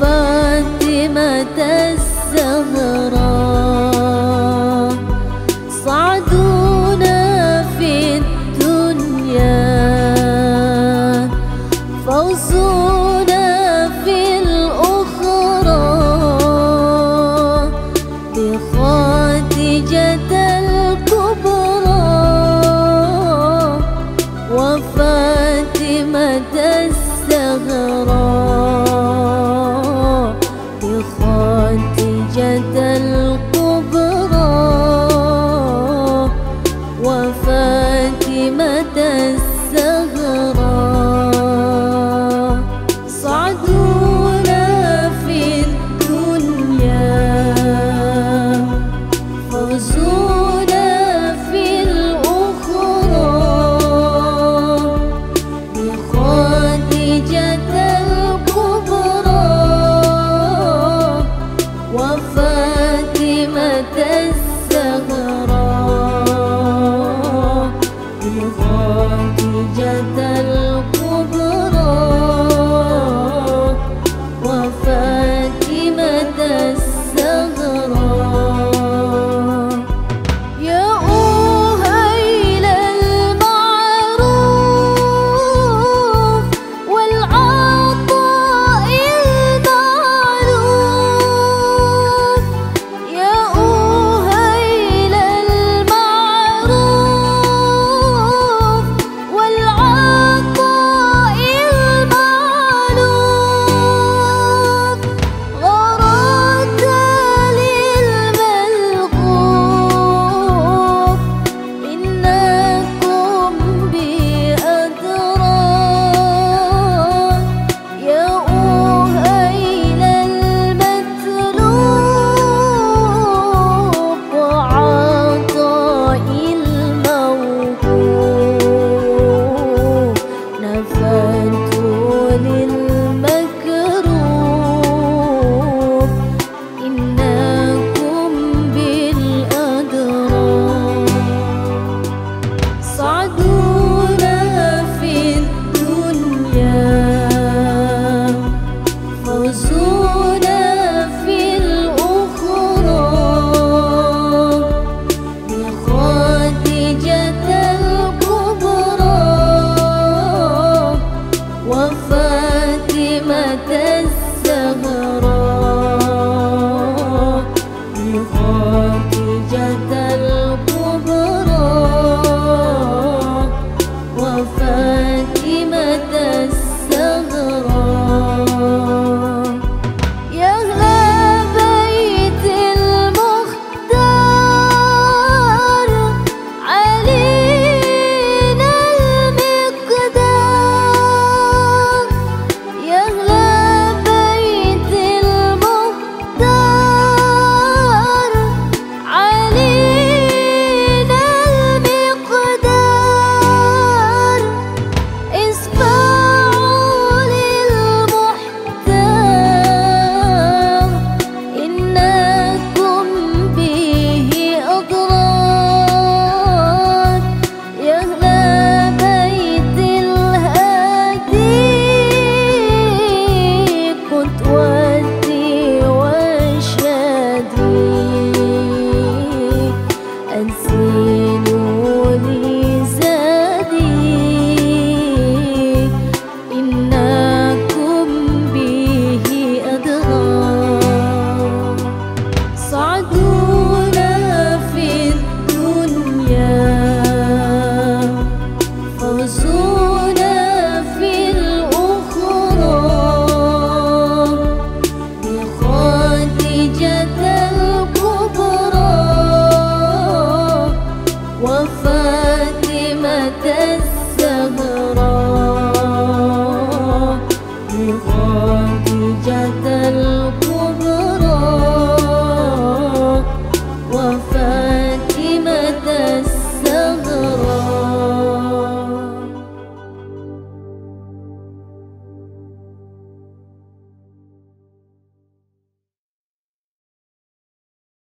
فاتمة الزهراء صعدونا في الدنيا فوزونا